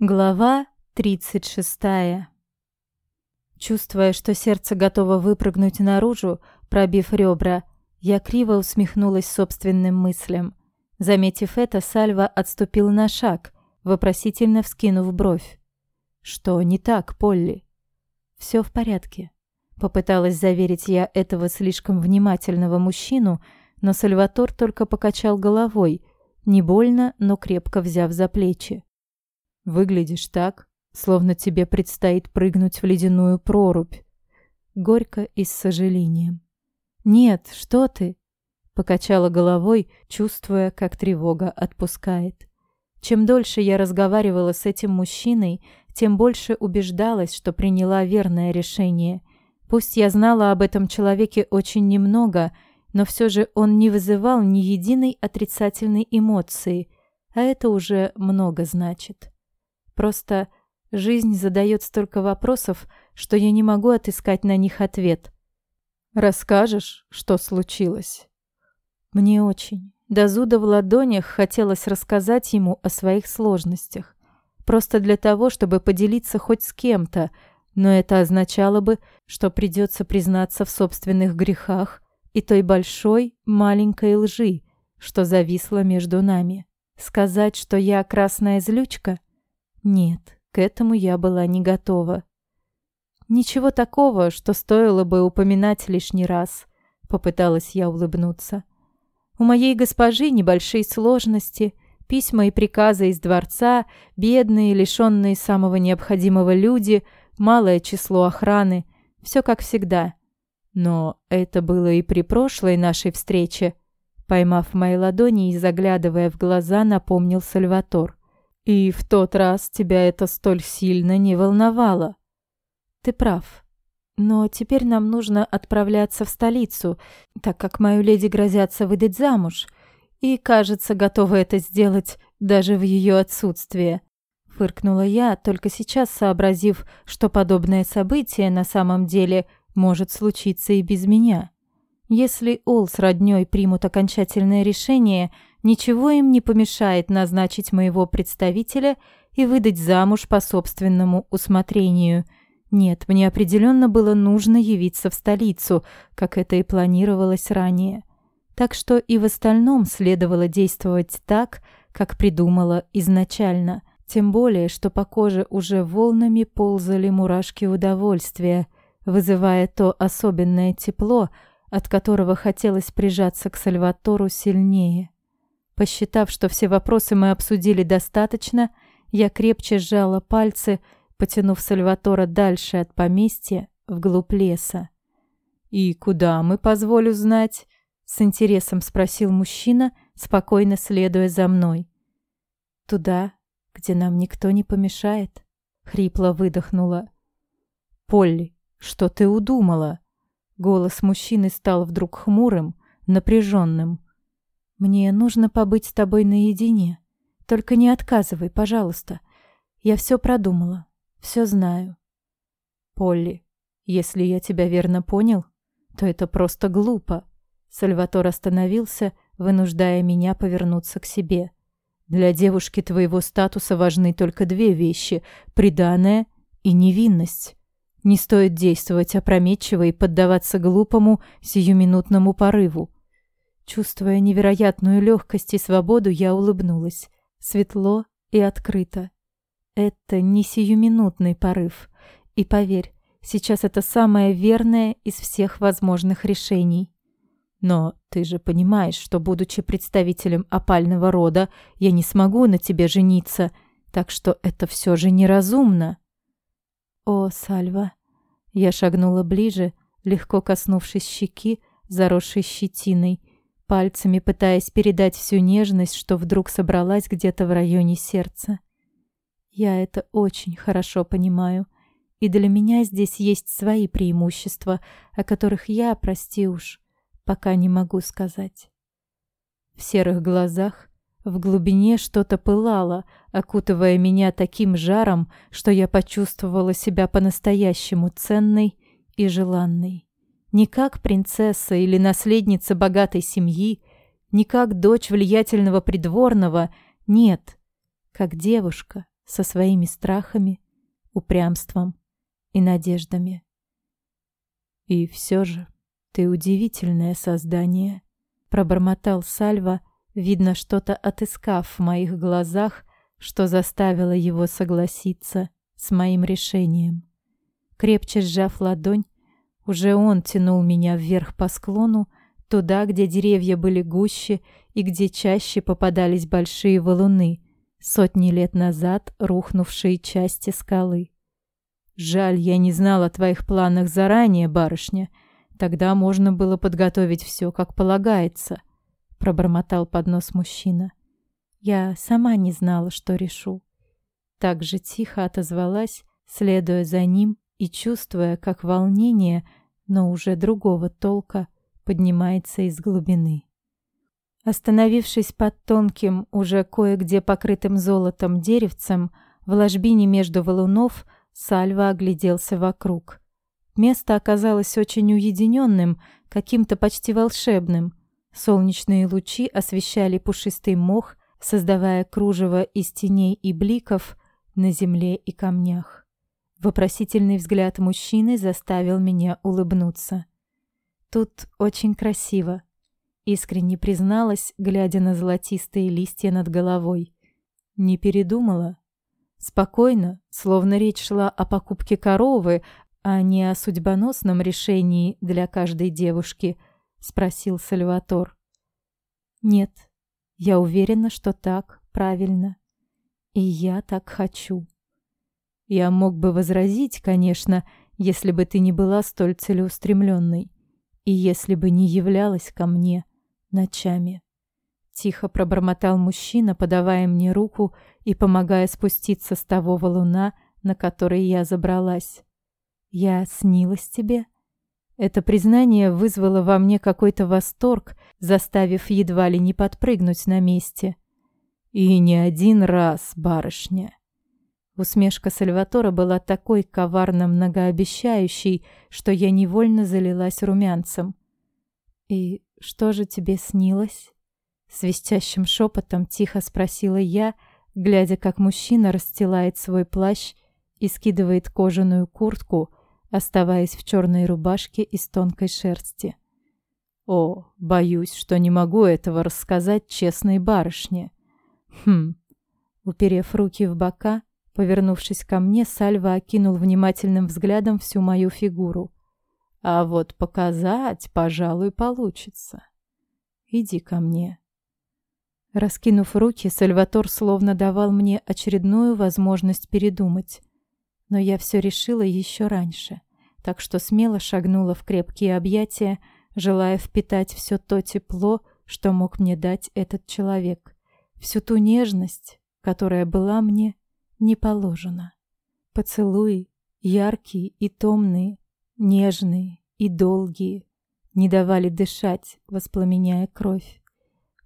Глава 36. Чувствуя, что сердце готово выпрыгнуть наружу, пробив ребра, я криво усмехнулась собственным мыслям. Заметив это, Сальва отступил на шаг, вопросительно вскинув бровь. «Что не так, Полли?» «Все в порядке», — попыталась заверить я этого слишком внимательного мужчину, но Сальватор только покачал головой, не больно, но крепко взяв за плечи. Выглядишь так, словно тебе предстоит прыгнуть в ледяную прорубь. Горько и с сожалением. Нет, что ты? Покачала головой, чувствуя, как тревога отпускает. Чем дольше я разговаривала с этим мужчиной, тем больше убеждалась, что приняла верное решение. Пусть я знала об этом человеке очень немного, но все же он не вызывал ни единой отрицательной эмоции, а это уже много значит. Просто жизнь задает столько вопросов, что я не могу отыскать на них ответ. Расскажешь, что случилось? Мне очень. До зуда в ладонях хотелось рассказать ему о своих сложностях. Просто для того, чтобы поделиться хоть с кем-то, но это означало бы, что придется признаться в собственных грехах и той большой, маленькой лжи, что зависла между нами. Сказать, что я красная злючка, нет, к этому я была не готова. Ничего такого, что стоило бы упоминать лишний раз, попыталась я улыбнуться. У моей госпожи небольшие сложности, письма и приказы из дворца, бедные, лишенные самого необходимого люди, малое число охраны, все как всегда. Но это было и при прошлой нашей встрече. Поймав мои ладони и заглядывая в глаза, напомнил Сальватор. И в тот раз тебя это столь сильно не волновало. Ты прав. Но теперь нам нужно отправляться в столицу, так как мою леди грозятся выдать замуж. И, кажется, готова это сделать даже в ее отсутствие. Фыркнула я, только сейчас сообразив, что подобное событие на самом деле может случиться и без меня. Если Ол с роднёй примут окончательное решение – Ничего им не помешает назначить моего представителя и выдать замуж по собственному усмотрению. Нет, мне определенно было нужно явиться в столицу, как это и планировалось ранее. Так что и в остальном следовало действовать так, как придумала изначально. Тем более, что по коже уже волнами ползали мурашки удовольствия, вызывая то особенное тепло, от которого хотелось прижаться к Сальватору сильнее. Посчитав, что все вопросы мы обсудили достаточно, я крепче сжала пальцы, потянув Сальватора дальше от поместья, вглубь леса. «И куда мы, позволю знать?» — с интересом спросил мужчина, спокойно следуя за мной. «Туда, где нам никто не помешает», — хрипло выдохнула. «Полли, что ты удумала?» Голос мужчины стал вдруг хмурым, напряженным. Мне нужно побыть с тобой наедине. Только не отказывай, пожалуйста. Я все продумала, все знаю. Полли, если я тебя верно понял, то это просто глупо. Сальватор остановился, вынуждая меня повернуться к себе. Для девушки твоего статуса важны только две вещи — преданное и невинность. Не стоит действовать опрометчиво и поддаваться глупому, сиюминутному порыву. Чувствуя невероятную легкость и свободу, я улыбнулась. Светло и открыто. Это не сиюминутный порыв. И поверь, сейчас это самое верное из всех возможных решений. Но ты же понимаешь, что, будучи представителем опального рода, я не смогу на тебе жениться, так что это все же неразумно. О, Сальва. Я шагнула ближе, легко коснувшись щеки, заросшей щетиной, пальцами пытаясь передать всю нежность, что вдруг собралась где-то в районе сердца. Я это очень хорошо понимаю, и для меня здесь есть свои преимущества, о которых я, прости уж, пока не могу сказать. В серых глазах в глубине что-то пылало, окутывая меня таким жаром, что я почувствовала себя по-настоящему ценной и желанной. Не как принцесса или наследница богатой семьи, не как дочь влиятельного придворного, нет, как девушка, со своими страхами, упрямством и надеждами. «И все же ты удивительное создание», — пробормотал Сальва, видно, что-то отыскав в моих глазах, что заставило его согласиться с моим решением. Крепче сжав ладонь, уже он тянул меня вверх по склону, туда, где деревья были гуще и где чаще попадались большие валуны, сотни лет назад рухнувшие части скалы. «Жаль, я не знал о твоих планах заранее, барышня. Тогда можно было подготовить все, как полагается», — пробормотал под нос мужчина. Я сама не знала, что решу. Так же тихо отозвалась, следуя за ним и чувствуя, как волнение, но уже другого толка, поднимается из глубины. Остановившись под тонким, уже кое-где покрытым золотом деревцем, в ложбине между валунов, Сальва огляделся вокруг. Место оказалось очень уединенным, каким-то почти волшебным. Солнечные лучи освещали пушистый мох, создавая кружево из теней и бликов на земле и камнях. Вопросительный взгляд мужчины заставил меня улыбнуться. «Тут очень красиво», — искренне призналась, глядя на золотистые листья над головой. «Не передумала?» Спокойно, словно речь шла о покупке коровы, а не о судьбоносном решении для каждой девушки, спросил Сальватор. «Нет, я уверена, что так правильно. И я так хочу. Я мог бы возразить, конечно, если бы ты не была столь целеустремленной и если бы не являлась ко мне ночами. Тихо пробормотал мужчина, подавая мне руку и помогая спуститься с того валуна, на который я забралась. «Я снилась тебе?» Это признание вызвало во мне какой-то восторг, заставив едва ли не подпрыгнуть на месте. «И не один раз, барышня!» Усмешка Сальватора была такой коварно многообещающей, что я невольно залилась румянцем. «И что же тебе снилось?» Свистящим шепотом тихо спросила я, глядя, как мужчина расстилает свой плащ и скидывает кожаную куртку, оставаясь в черной рубашке из тонкой шерсти. «О, боюсь, что не могу этого рассказать честной барышне». «Хм». Уперев руки в бока, повернувшись ко мне, Сальва окинул внимательным взглядом всю мою фигуру. «А вот показать, пожалуй, получится. Иди ко мне». Раскинув руки, Сальватор словно давал мне очередную возможность передумать но я все решила еще раньше, так что смело шагнула в крепкие объятия, желая впитать все то тепло, что мог мне дать этот человек, всю ту нежность, которая была мне не положена. Поцелуи, яркие и томные, нежные и долгие, не давали дышать, воспламеняя кровь.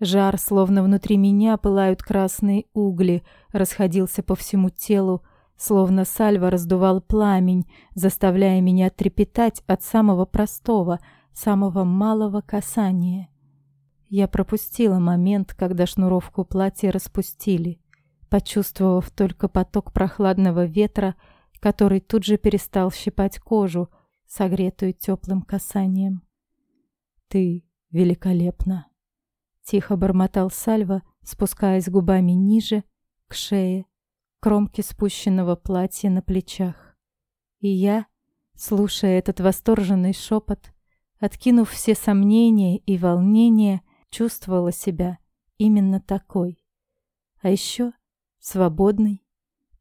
Жар, словно внутри меня пылают красные угли, расходился по всему телу, Словно сальва раздувал пламень, заставляя меня трепетать от самого простого, самого малого касания. Я пропустила момент, когда шнуровку платья распустили, почувствовав только поток прохладного ветра, который тут же перестал щипать кожу, согретую теплым касанием. «Ты великолепна!» — тихо бормотал Сальва, спускаясь губами ниже, к шее, кромки спущенного платья на плечах. И я, слушая этот восторженный шепот, откинув все сомнения и волнения, чувствовала себя именно такой. А еще свободной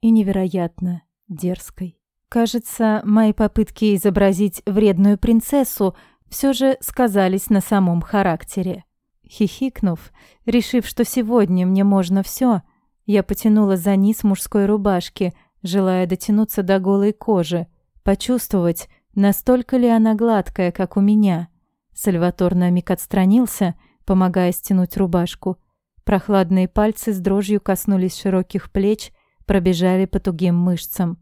и невероятно дерзкой. Кажется, мои попытки изобразить вредную принцессу все же сказались на самом характере. Хихикнув, решив, что сегодня мне можно все, я потянула за низ мужской рубашки, желая дотянуться до голой кожи, почувствовать, настолько ли она гладкая, как у меня. Сальватор на миг отстранился, помогая стянуть рубашку. Прохладные пальцы с дрожью коснулись широких плеч, пробежали по тугим мышцам.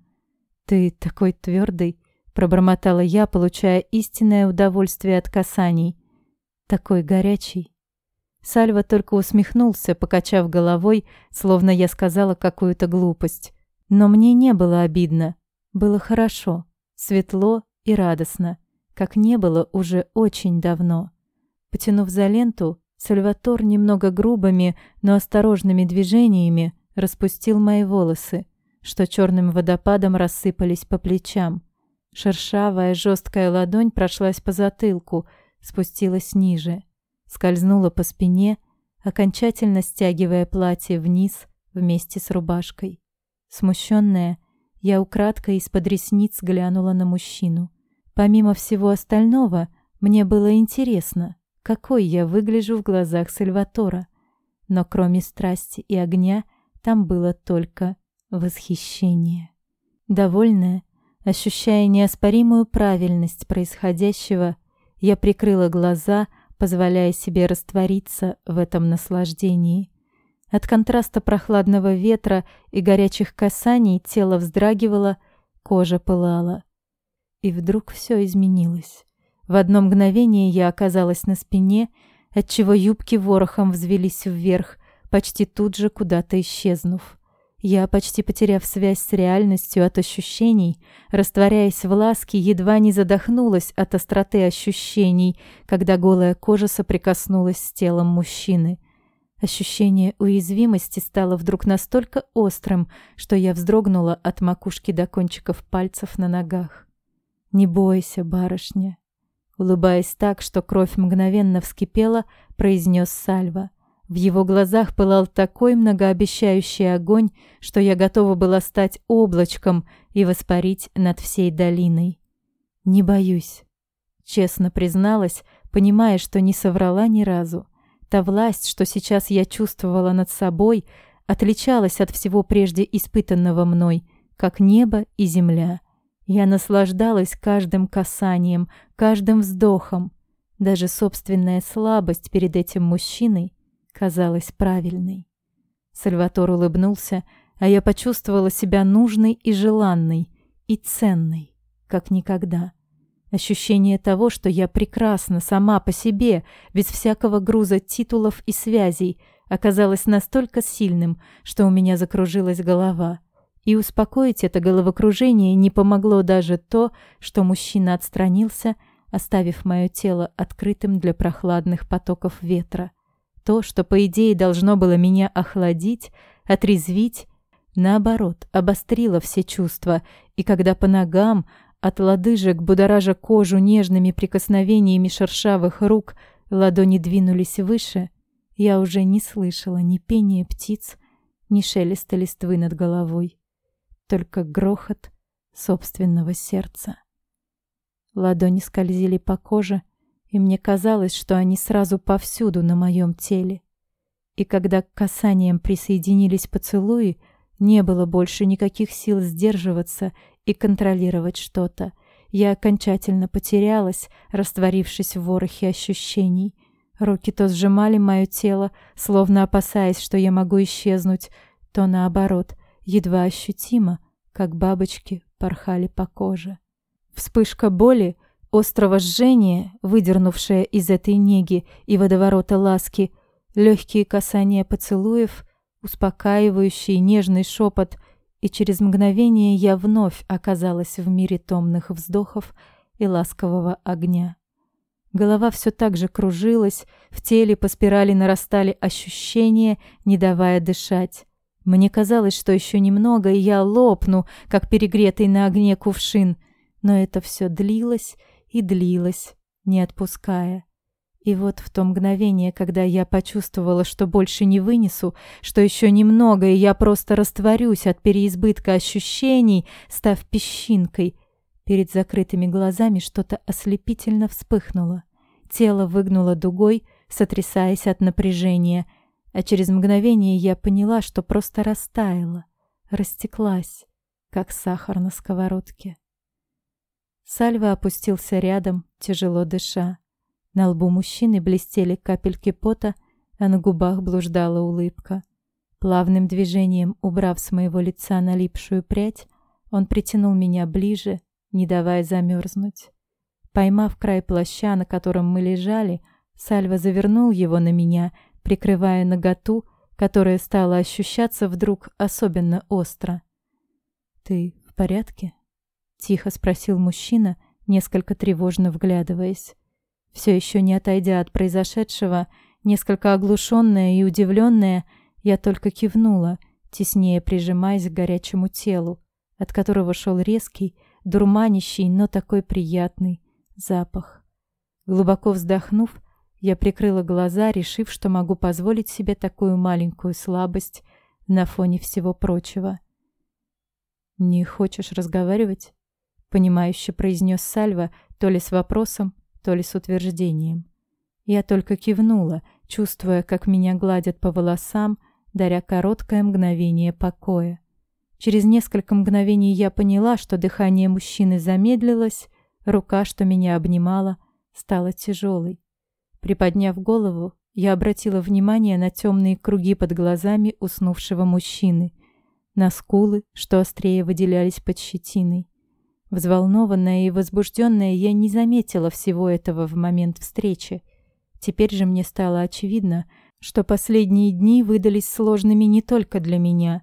«Ты такой твердый», — пробормотала я, получая истинное удовольствие от касаний. «Такой горячий». Сальва только усмехнулся, покачав головой, словно я сказала какую-то глупость. Но мне не было обидно. Было хорошо, светло и радостно, как не было уже очень давно. Потянув за ленту, Сальватор немного грубыми, но осторожными движениями распустил мои волосы, что черным водопадом рассыпались по плечам. Шершавая жесткая ладонь прошлась по затылку, спустилась ниже, скользнула по спине, окончательно стягивая платье вниз вместе с рубашкой. Смущенная, я украдкой из-под ресниц глянула на мужчину. Помимо всего остального, мне было интересно, какой я выгляжу в глазах Сальватора. Но кроме страсти и огня, там было только восхищение. Довольная, ощущая неоспоримую правильность происходящего, я прикрыла глаза, позволяя себе раствориться в этом наслаждении. От контраста прохладного ветра и горячих касаний тело вздрагивало, кожа пылала. И вдруг все изменилось. В одно мгновение я оказалась на спине, отчего юбки ворохом взвелись вверх, почти тут же куда-то исчезнув. Я, почти потеряв связь с реальностью от ощущений, растворяясь в ласке, едва не задохнулась от остроты ощущений, когда голая кожа соприкоснулась с телом мужчины. Ощущение уязвимости стало вдруг настолько острым, что я вздрогнула от макушки до кончиков пальцев на ногах. «Не бойся, барышня!» Улыбаясь так, что кровь мгновенно вскипела, произнес Сальва. В его глазах пылал такой многообещающий огонь, что я готова была стать облачком и воспарить над всей долиной. «Не боюсь», — честно призналась, понимая, что не соврала ни разу. Та власть, что сейчас я чувствовала над собой, отличалась от всего прежде испытанного мной, как небо и земля. Я наслаждалась каждым касанием, каждым вздохом. Даже собственная слабость перед этим мужчиной казалась правильной. Сальватор улыбнулся, а я почувствовала себя нужной и желанной, и ценной, как никогда. Ощущение того, что я прекрасна сама по себе, без всякого груза титулов и связей, оказалось настолько сильным, что у меня закружилась голова — и успокоить это головокружение не помогло даже то, что мужчина отстранился, оставив мое тело открытым для прохладных потоков ветра. То, что, по идее, должно было меня охладить, отрезвить, наоборот, обострило все чувства, и когда по ногам, от лодыжек, будоража кожу нежными прикосновениями шершавых рук, ладони двинулись выше, я уже не слышала ни пения птиц, ни шелеста листвы над головой только грохот собственного сердца. Ладони скользили по коже, и мне казалось, что они сразу повсюду на моем теле. И когда к касаниям присоединились поцелуи, не было больше никаких сил сдерживаться и контролировать что-то. Я окончательно потерялась, растворившись в ворохе ощущений. Руки то сжимали мое тело, словно опасаясь, что я могу исчезнуть, то наоборот, едва ощутимо, как бабочки порхали по коже. Вспышка боли, острого жжения, выдернувшая из этой неги и водоворота ласки, легкие касания поцелуев, успокаивающий нежный шепот, и через мгновение я вновь оказалась в мире томных вздохов и ласкового огня. Голова все так же кружилась, в теле по спирали нарастали ощущения, не давая дышать. Мне казалось, что еще немного, и я лопну, как перегретый на огне кувшин. Но это все длилось и длилось, не отпуская. И вот в то мгновение, когда я почувствовала, что больше не вынесу, что еще немного, и я просто растворюсь от переизбытка ощущений, став песчинкой, перед закрытыми глазами что-то ослепительно вспыхнуло. Тело выгнуло дугой, сотрясаясь от напряжения — а через мгновение я поняла, что просто растаяла, растеклась, как сахар на сковородке. Сальва опустился рядом, тяжело дыша. На лбу мужчины блестели капельки пота, а на губах блуждала улыбка. Плавным движением, убрав с моего лица налипшую прядь, он притянул меня ближе, не давая замерзнуть. Поймав край плаща, на котором мы лежали, Сальва завернул его на меня прикрывая наготу, которая стала ощущаться вдруг особенно остро. «Ты в порядке?» — тихо спросил мужчина, несколько тревожно вглядываясь. Все еще не отойдя от произошедшего, несколько оглушенная и удивленная, я только кивнула, теснее прижимаясь к горячему телу, от которого шел резкий, дурманящий, но такой приятный запах. Глубоко вздохнув, я прикрыла глаза, решив, что могу позволить себе такую маленькую слабость на фоне всего прочего. «Не хочешь разговаривать?» — понимающе произнес Сальва, то ли с вопросом, то ли с утверждением. Я только кивнула, чувствуя, как меня гладят по волосам, даря короткое мгновение покоя. Через несколько мгновений я поняла, что дыхание мужчины замедлилось, рука, что меня обнимала, стала тяжелой. Приподняв голову, я обратила внимание на темные круги под глазами уснувшего мужчины, на скулы, что острее выделялись под щетиной. Взволнованная и возбужденная, я не заметила всего этого в момент встречи. Теперь же мне стало очевидно, что последние дни выдались сложными не только для меня,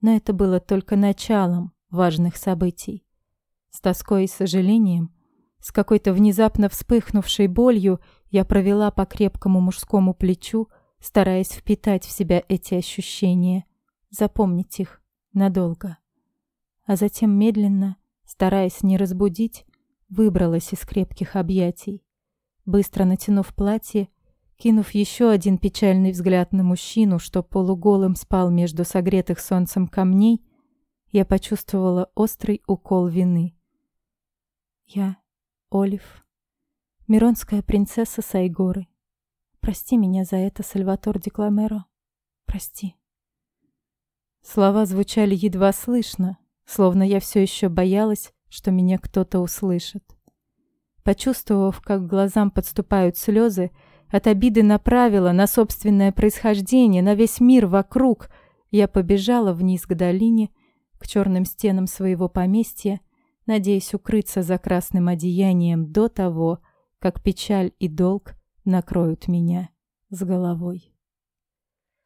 но это было только началом важных событий. С тоской и сожалением, с какой-то внезапно вспыхнувшей болью я провела по крепкому мужскому плечу, стараясь впитать в себя эти ощущения, запомнить их надолго. А затем медленно, стараясь не разбудить, выбралась из крепких объятий. Быстро натянув платье, Кинув еще один печальный взгляд на мужчину, что полуголым спал между согретых солнцем камней, я почувствовала острый укол вины. Я, Олив, миронская принцесса Сайгоры. Прости меня за это, Сальватор Декламеро. Прости. Слова звучали едва слышно, словно я все еще боялась, что меня кто-то услышит. Почувствовав, как к глазам подступают слезы, от обиды на правила, на собственное происхождение, на весь мир вокруг. Я побежала вниз к долине, к черным стенам своего поместья, надеясь укрыться за красным одеянием до того, как печаль и долг накроют меня с головой.